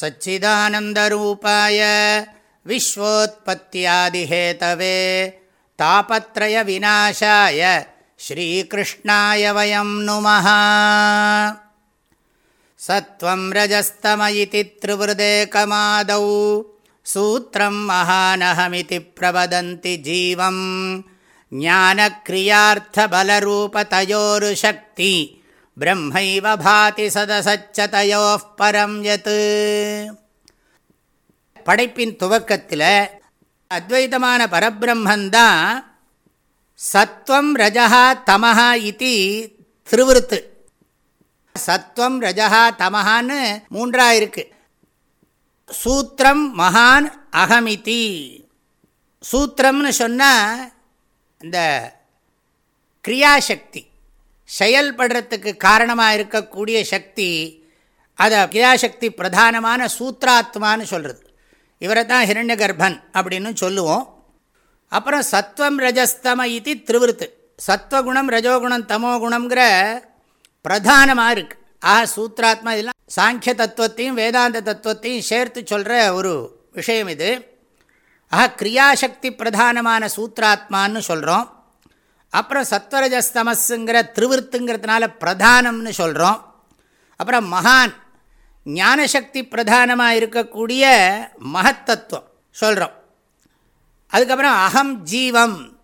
सच्चिदानन्दरूपाय विश्वोत्पत्त्यादिहेतवे तापत्रयविनाशाय श्रीकृष्णाय वयं नुमः। सत्त्वं रजस्तम इति त्रिवृदेकमादौ सूत्रं महानहमिति प्रवदन्ति जीवम्। ज्ञानक्रियार्थबलरूपतयोरुशक्ति பிரம்மைவ பாதி சதசச்சதையோப் பரம் யத் படைப்பின் துவக்கத்தில் அத்வைதமான பரபிரம்மந்தான் சத்வம் ரஜகா தமஹா இது திருவிருத்து. சத்வம் ரஜகா தமஹான்னு மூன்றாக இருக்குது சூத்திரம் மகான் அகமிதி. சூத்திரம்னு சொன்னால் இந்த கிரியாசக்தி. செயல்படுறதுக்கு காரணமாக இருக்கக்கூடிய சக்தி அதை கிரியாசக்தி பிரதானமான சூத்ராத்மான்னு சொல்கிறது இவரை தான் ஹிரண்ய கர்ப்பன் அப்படின்னு சொல்லுவோம். அப்புறம் சத்வம் ரஜஸ்தம இது திருவிருத்து. சத்வகுணம் ரஜோகுணம் தமோகுணங்கிற பிரதானமாக இருக்குது ஆக சூத்ராத்மா இதெல்லாம் சாங்கிய தத்துவத்தையும் வேதாந்த தத்துவத்தையும் சேர்த்து சொல்கிற ஒரு விஷயம் இது. ஆக கிரியாசக்தி பிரதானமான சூத்ராத்மான்னு சொல்கிறோம் அப்புறம் சத்வரஜஸ்தமஸுங்கிற திருவிருத்துங்கிறதுனால பிரதானம்னு சொல்கிறோம் அப்புறம் மகான் ஞானசக்தி பிரதானமாக இருக்கக்கூடிய மகத்தத்துவம் சொல்கிறோம் அதுக்கப்புறம் அகம் ஜீவம்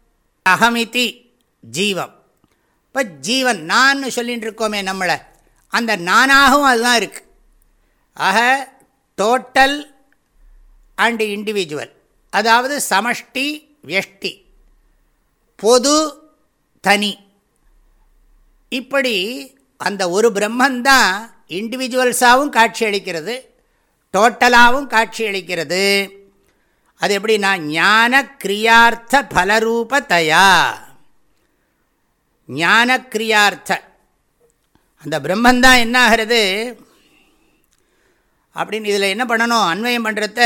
அகமிதி ஜீவம். இப்போ ஜீவன் நான் சொல்லிகிட்டு இருக்கோமே நம்மளை. அந்த நானாகவும் அதுதான் இருக்குது ஆக டோட்டல் அண்டு இண்டிவிஜுவல் அதாவது சமஷ்டி வியஷ்டி பொது தனி. இப்படி அந்த ஒரு பிரம்மந்தான் இண்டிவிஜுவல்ஸாகவும் காட்சி அளிக்கிறது டோட்டலாகவும் காட்சி அளிக்கிறது அது எப்படின்னா ஞான கிரியார்த்த பலரூபத்தையா. ஞான கிரியார்த்த அந்த பிரம்மந்தான் என்ன ஆகிறது அப்படின்னு இதில் என்ன பண்ணணும்? அன்வயம் பண்ணுறத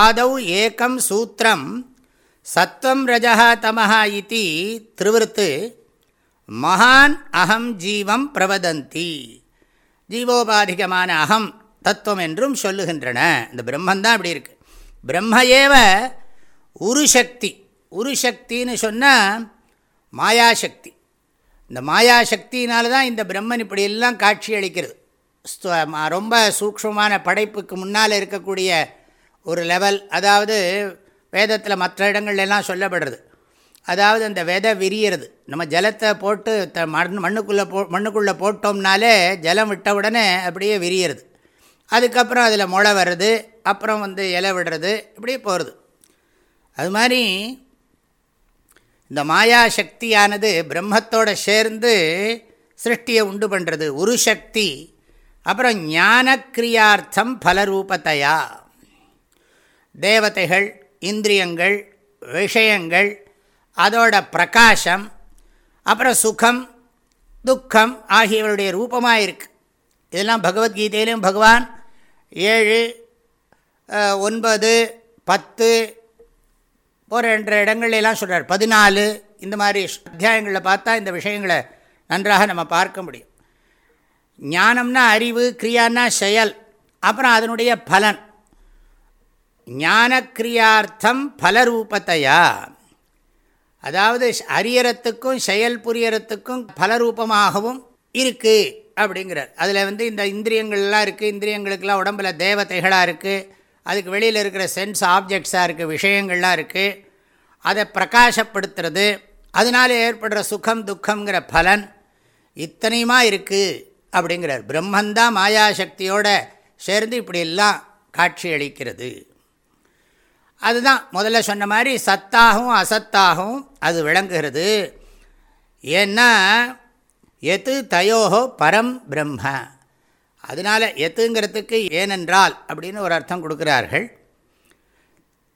ஆதவ் ஏக்கம் சூத்திரம் சத்வம் ரஜா தமஹா இத்தி திருவிருத்து மகான் அகம் ஜீவம் பிரவதந்தி. ஜீவோபாதிகமான அகம் தத்துவம் என்றும் சொல்லுகின்றன. இந்த பிரம்மந்தான் அப்படி இருக்கு. பிரம்ம ஏவ உருசக்தி. உருசக்தின்னு சொன்னால் மாயாசக்தி. இந்த மாயாசக்தினால தான் இந்த பிரம்மன் இப்படியெல்லாம் காட்சி அளிக்கிறது. ரொம்ப சூக்ஷமான படைப்புக்கு முன்னால் இருக்கக்கூடிய ஒரு லெவல் அதாவது வேதத்தில் மற்ற இடங்கள்லாம் சொல்லப்படுறது. அதாவது அந்த விதை விரியறது. நம்ம ஜலத்தை போட்டு த மண் மண்ணுக்குள்ளே போ மண்ணுக்குள்ளே போட்டோம்னாலே ஜலம் விட்ட உடனே அப்படியே விரியறது. அதுக்கப்புறம் அதில் முளை வர்றது அப்புறம் வந்து இலை விடுறது இப்படியே போகிறது அது மாதிரி இந்த மாயா சக்தியானது பிரம்மத்தோடு சேர்ந்து சிருஷ்டியை உண்டு பண்ணுறது உரு சக்தி அப்புறம் ஞான கிரியார்த்தம் பலரூபத்தையா. தேவதைகள் இந்திரியங்கள் விஷயங்கள் அதோட பிரகாசம் அப்புறம் சுகம் துக்கம் ஆகியவருடைய ரூபமாக இருக்குது இதெல்லாம் பகவத்கீதையிலும் பகவான் ஏழு ஒன்பது பத்து போகிற என்ற இடங்கள்லாம் சொல்கிறார் பதினாலு இந்த மாதிரி அத்தியாயங்களில் பார்த்தா இந்த விஷயங்களை நன்றாக நம்ம பார்க்க முடியும். ஞானம்னா அறிவு கிரியான்னா செயல் அப்புறம் அதனுடைய பலன். ஞானக்கிரியார்த்தம் பலரூபத்தையா அதாவது அறியறத்துக்கும் செயல் புரியறத்துக்கும் பலரூபமாகவும் இருக்குது அப்படிங்கிறார். அதில் வந்து இந்த இந்திரியங்கள்லாம் இருக்குது இந்திரியங்களுக்கெல்லாம் உடம்பில் தேவதைகளாக இருக்குது அதுக்கு வெளியில் இருக்கிற சென்ஸ் ஆப்ஜெக்ட்ஸாக இருக்குது விஷயங்கள்லாம் இருக்குது அதை பிரகாசப்படுத்துறது அதனால் ஏற்படுற சுகம் துக்கங்கிற பலன் இத்தனையுமா இருக்குது அப்படிங்கிறார். பிரம்மந்தான் மாயாசக்தியோடு சேர்ந்து இப்படியெல்லாம் காட்சி அளிக்கிறது அதுதான் முதல்ல சொன்ன மாதிரி சத்தாகவும் அசத்தாகவும் அது விளங்குகிறது. ஏன்னா எது தயோகோ பரம் பிரம்ம. அதனால் எத்துங்கிறதுக்கு ஏனென்றால் அப்படின்னு ஒரு அர்த்தம் கொடுக்குறார்கள்.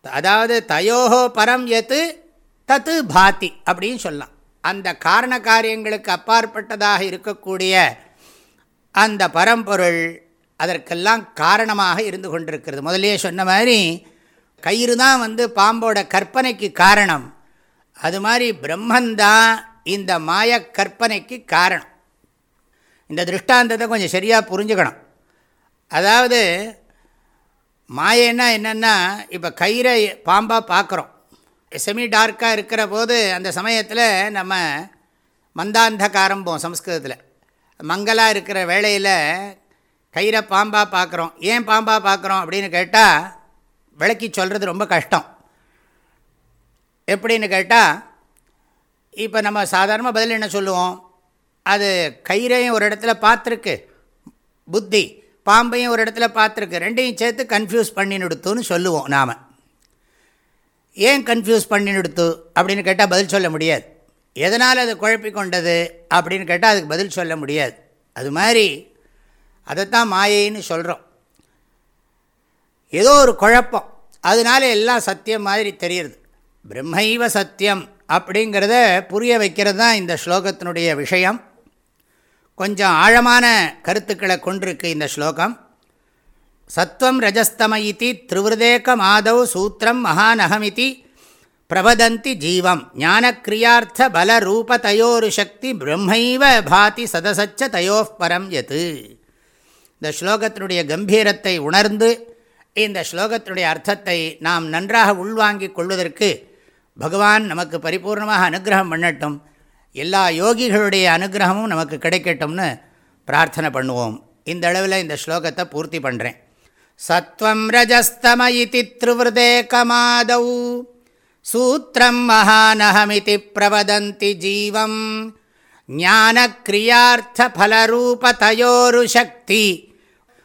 அதாவது தயோகோ பரம் எத்து தத்து பாத்தி அப்படின்னு சொல்லலாம். அந்த காரண காரியங்களுக்கு அப்பாற்பட்டதாக இருக்கக்கூடிய அந்த பரம்பொருள் அதற்கெல்லாம் காரணமாக இருந்து கொண்டிருக்கிறது. முதலே சொன்ன மாதிரி கயிறு தான் வந்து பாம்போட கற்பனைக்கு காரணம். அது மாதிரி பிரம்மந்தான் இந்த மாய கற்பனைக்கு காரணம். இந்த திருஷ்டாந்தத்தை கொஞ்சம் சரியாக புரிஞ்சுக்கணும். அதாவது மாயன்னா என்னென்னா இப்போ கயிறை பாம்பாக பார்க்குறோம் செமி டார்க்காக இருக்கிற போது அந்த சமயத்தில் நம்ம மந்தாந்தகாரம்போம் சம்ஸ்கிருதத்தில். மங்கலாக இருக்கிற வேளையில் கயிறை பாம்பாக பார்க்குறோம் ஏன் பாம்பாக பார்க்குறோம் அப்படின்னு கேட்டால் விளக்கி சொல்கிறது ரொம்ப கஷ்டம். எப்படின்னு கேட்டால் இப்போ நம்ம சாதாரணமாக பதில் என்ன சொல்லுவோம்? அது கயிறையும் ஒரு இடத்துல பார்த்துருக்கு. புத்தி பாம்பையும் ஒரு இடத்துல பார்த்துருக்கு. ரெண்டையும் சேர்த்து கன்ஃபியூஸ் பண்ணினுடுத்துன்னு சொல்லுவோம் நாம். ஏன் கன்ஃபியூஸ் பண்ணினுடுத்து? அப்படின்னு கேட்டால் பதில் சொல்ல முடியாது. எதனால் அது குழப்பி கொண்டது? அப்படின்னு கேட்டால் அதுக்கு பதில் சொல்ல முடியாது. அது மாதிரி அதைத்தான் மாயைன்னு சொல்கிறோம் ஏதோ ஒரு குழப்பம். அதனால எல்லாம் சத்தியம் மாதிரி தெரியுது பிரம்மைவ சத்தியம் அப்படிங்கிறத புரிய வைக்கிறது தான் இந்த ஸ்லோகத்தினுடைய விஷயம். கொஞ்சம் ஆழமான கருத்துக்களை கொண்டிருக்கு இந்த ஸ்லோகம். சத்வம் ரஜஸ்தம இத்தி திருவிருதேக மாதவ் சூத்திரம் மகானகமிதி பிரபதந்தி ஜீவம். ஞானக்ரியார்த்த பலரூப தயோரு சக்தி பிரம்மைவ பாதி சதசச்ச தயோப் பரம் எது இந்த ஸ்லோகத்தினுடைய கம்பீரத்தை உணர்ந்து இந்த ஸ்லோகத்தினுடைய அர்த்தத்தை நாம் நன்றாக உள்வாங்கிக் கொள்வதற்கு பகவான் நமக்கு பரிபூர்ணமாக அனுகிரகம் பண்ணட்டும். எல்லா யோகிகளுடைய அனுகிரகமும் நமக்கு கிடைக்கட்டும்னு பிரார்த்தனை பண்ணுவோம். இந்த அளவில் இந்த ஸ்லோகத்தை பூர்த்தி பண்ணுறேன் சத்வம் ரஜஸ்தம இதி திருவிருதேகமாதௌ சூத்திரம் மகானகமிதி பிரவதந்தி ஜீவம். ஞானக்ரியார்த்த ஃபலரூபதயோரு சக்தி